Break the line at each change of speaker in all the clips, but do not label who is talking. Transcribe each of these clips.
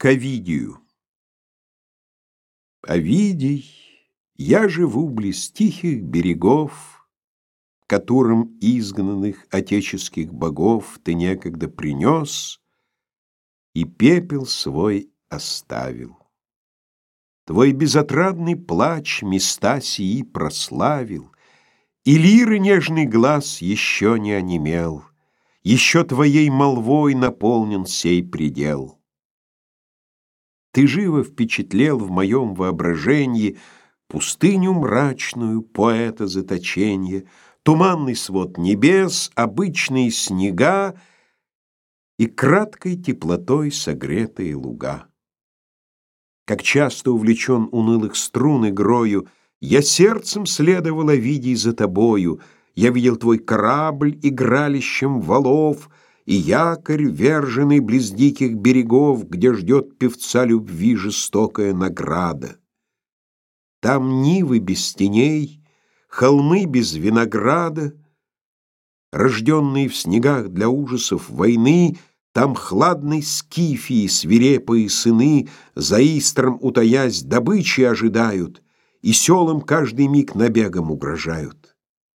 К Овидию Овидий, я живу близ тихих берегов, Которым изгнанных отеческих богов Ты некогда принес и пепел свой оставил. Твой безотрадный плач места сии прославил, И лиры нежный глаз еще не онемел, Еще твоей молвой наполнен сей предел. Ты живо впечатлел в моем воображении Пустыню мрачную, поэта заточенье, Туманный свод небес, обычные снега И краткой теплотой согретые луга. Как часто увлечен унылых струн игрою, Я сердцем следовала, видя за тобою, Я видел твой корабль игралищем валов — и якорь, верженный близ диких берегов, где ждет певца любви жестокая награда. Там нивы без теней, холмы без винограда, рожденные в снегах для ужасов войны, там хладной скифии свирепые сыны, за истром утаясь, добычи ожидают, и селам каждый миг набегом угрожают.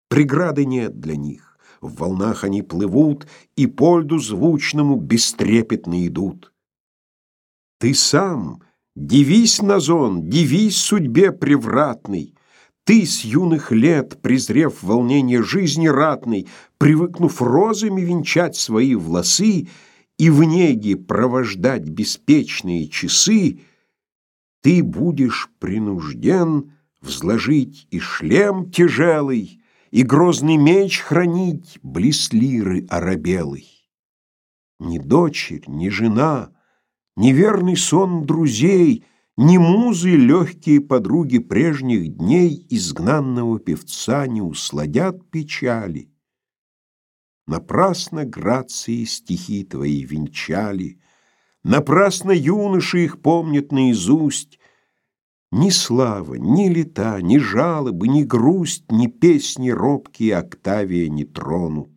Преграды нет для них. В волнах они плывут и по льду звучному бестрепетно идут. Ты сам дивись на зон, дивись судьбе превратной. Ты с юных лет, презрев волнение жизни ратной, привыкнув розами венчать свои волосы и в неге провождать беспечные часы, ты будешь принужден взложить и шлем тяжелый, и грозный меч хранить близ лиры оробелой. Ни дочерь, ни жена, ни верный сон друзей, ни музы легкие подруги прежних дней изгнанного певца не усладят печали. Напрасно грации стихи твои венчали, Напрасно юноши их помнят наизусть, ни слава, ни лета, ни жалобы, ни грусть, ни песни робкие Октавия не тронут.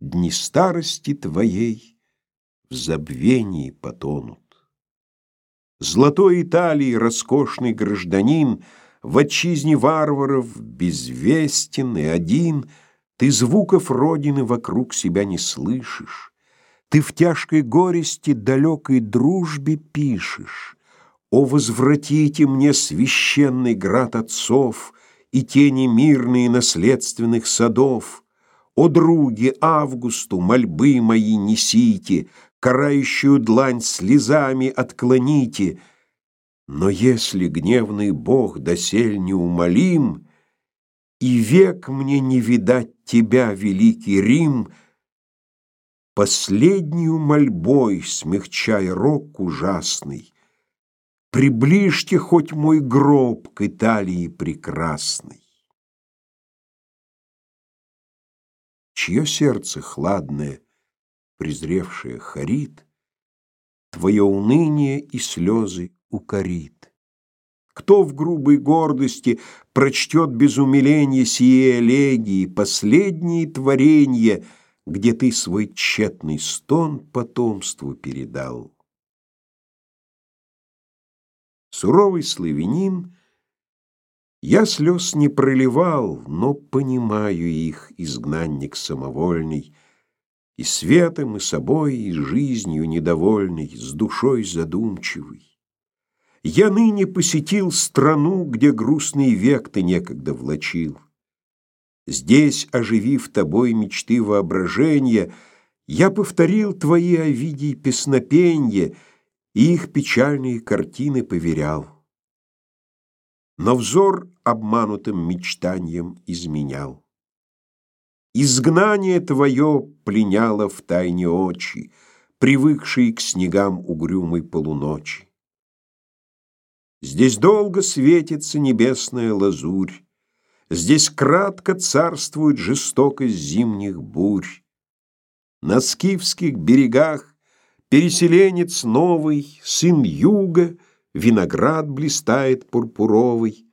Дни старости твоей в забвении потонут. Золотой Италии роскошный гражданин В отчизне варваров безвестен и один, Ты звуков родины вокруг себя не слышишь, Ты в тяжкой горести далекой дружбе пишешь, о, возвратите мне священный град отцов И тени мирные наследственных садов. О, други, Августу мольбы мои несите, Карающую длань слезами отклоните. Но если гневный Бог досель неумолим, И век мне не видать тебя, великий Рим, Последнюю мольбой смягчай рок ужасный, Приближьте хоть мой гроб к Италии прекрасной. Чье сердце хладное, презревшее харит, Твое уныние и слезы укорит. Кто в грубой гордости прочтет без умиления сие элегии, последние творения, где ты свой тщетный стон потомству передал? Суровый славянин, я слез не проливал, но понимаю их, изгнанник самовольный, и светом, и собой, и жизнью недовольный, с душой задумчивый. Я ныне посетил страну, где грустный век ты некогда влачил. Здесь, оживив тобой мечты воображения, я повторил твои, Овидий, песнопенья, и их печальные картины поверял. Но взор обманутым мечтанием изменял. Изгнание твое пленяло в тайне очи, Привыкшие к снегам угрюмой полуночи. Здесь долго светится небесная лазурь, Здесь кратко царствует жестокость зимних бурь. На скифских берегах Переселенец новый, сын юга, Виноград блистает пурпуровый.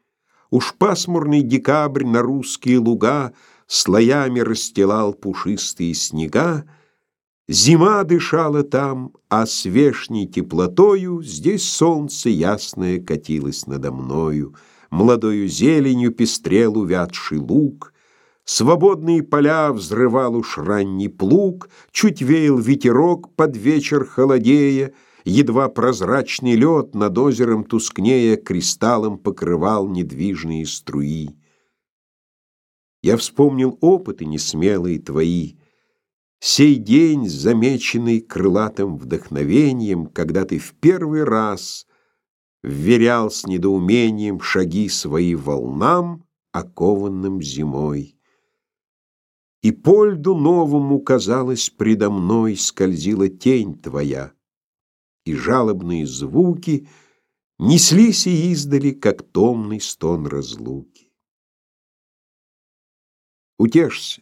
Уж пасмурный декабрь на русские луга Слоями расстилал пушистые снега, Зима дышала там, а с вешней теплотою Здесь солнце ясное катилось надо мною, Молодою зеленью пестрел увядший луг, Свободные поля взрывал уж ранний плуг, Чуть веял ветерок под вечер холодея, Едва прозрачный лед над озером тускнея Кристаллом покрывал недвижные струи. Я вспомнил опыты несмелые твои, Сей день, замеченный крылатым вдохновением, Когда ты в первый раз Вверял с недоумением Шаги свои волнам, окованным зимой. И по льду новому, казалось, предо мной Скользила тень твоя, и жалобные звуки Неслись и издали, как томный стон разлуки. Утешься,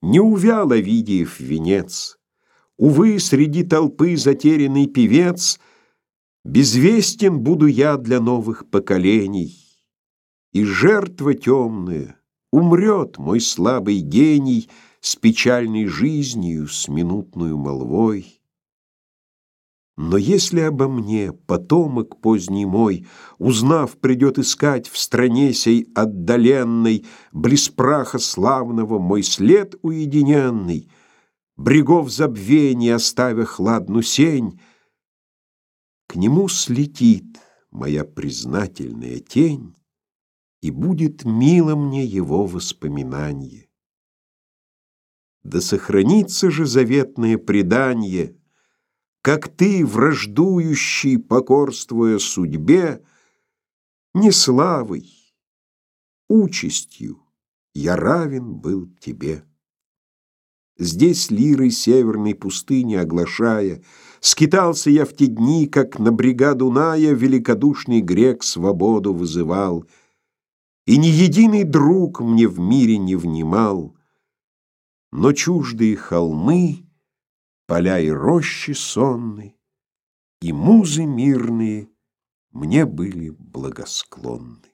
не увял Овидиев венец. Увы, среди толпы затерянный певец, Безвестен буду я для новых поколений, И жертва темная, умрет мой слабый гений С печальной жизнью, с минутную молвой. Но если обо мне потомок поздний мой, Узнав, придет искать в стране сей отдаленной, Близ праха славного мой след уединенный, Брегов забвения оставя хладну сень, К нему слетит моя признательная тень, И будет мило мне его воспоминанье. Да сохранится же заветное предание — как ты, враждующий, покорствуя судьбе, Не славой, участью я равен был тебе. Здесь лирой северной пустыни оглашая, Скитался я в те дни, как на бригаду Ная Великодушный грек свободу вызывал, И ни единый друг мне в мире не внимал, Но чуждые холмы поля и рощи сонны, и музы мирные мне были благосклонны.